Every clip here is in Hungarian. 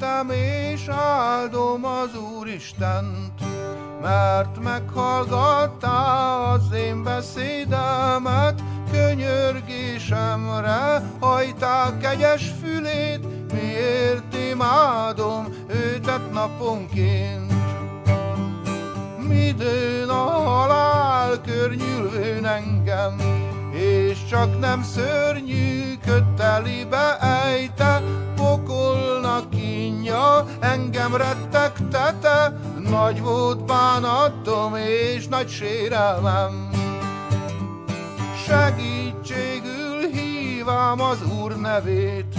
jöttem és áldom az Úristent, mert meghallgattál az én beszédemet, könyörgésemre hajtál kegyes fülét, miért imádom őtet naponként. Midőn a halál környülvőn engem, és csak nem szörnyű pokolnak kínja, engem rettegtete, nagy volt bánatom és nagy sérelmem. Segítségül hívám az Úr nevét,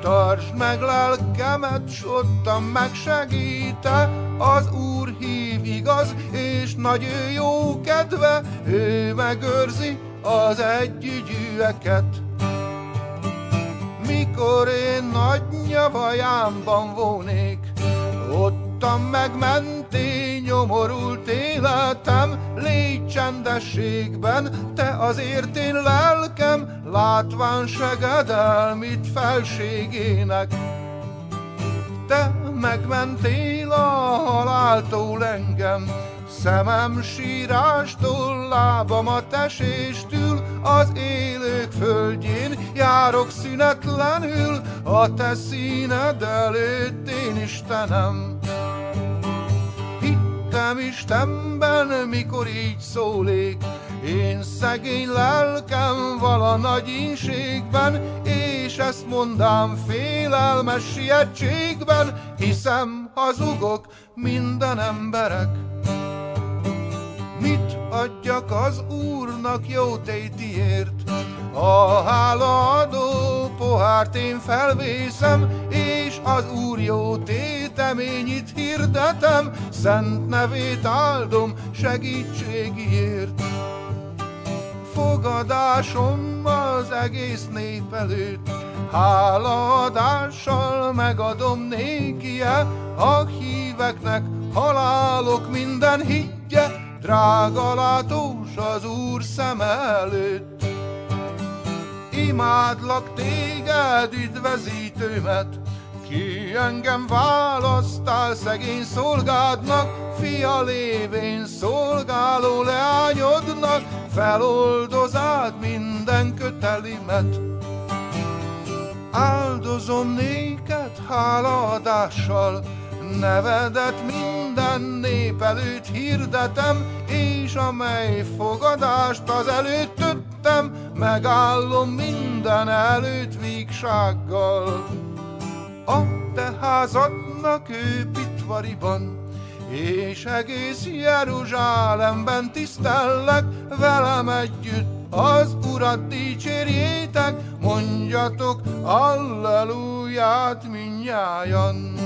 tartsd meg lelkemet, s ottan megsegíte, az Úr hív igaz, és nagy ő jó kedve, ő megőrzi az együgyűeket. Mikor én nagy nyavajámban vonék, ottan megmenté nyomorult életem, légy csendességben, te azért én lelkem, látván segedelmit felségének. Te megmentél a haláltól engem, Szemem sírástól, lábamat eséstül, az élők földjén járok szünetlenül, a te színed előtt én Istenem. Hittem Istenben, mikor így szólék, én szegény lelkem vala nagy ínségben, és ezt mondám félelmes sietségben, hiszem hazugok minden emberek. Mit adjak az Úrnak jó tétiért? A hálaadó pohárt én felvészem, és az Úr jó téteményit hirdetem, szent nevét áldom segítségiért. Fogadásom az egész nép előtt, hálaadással megadom nékie, a híveknek halálok minden higgye, drága látós az Úr szem előtt. Imádlak téged, üdvezítőmet, ki engem választál szegény szolgádnak, fia lévén szolgáló leányodnak, feloldozád minden kötelimet. Áldozom néked hálaadással, nevedet minden nép előtt hirdetem, és amely fogadást az előtt töttem, megállom minden előtt vígsággal. A te házadnak ő és egész Jeruzsálemben tisztellek velem együtt, az Urat dicsérjétek, mondjatok Alleluját minnyájan.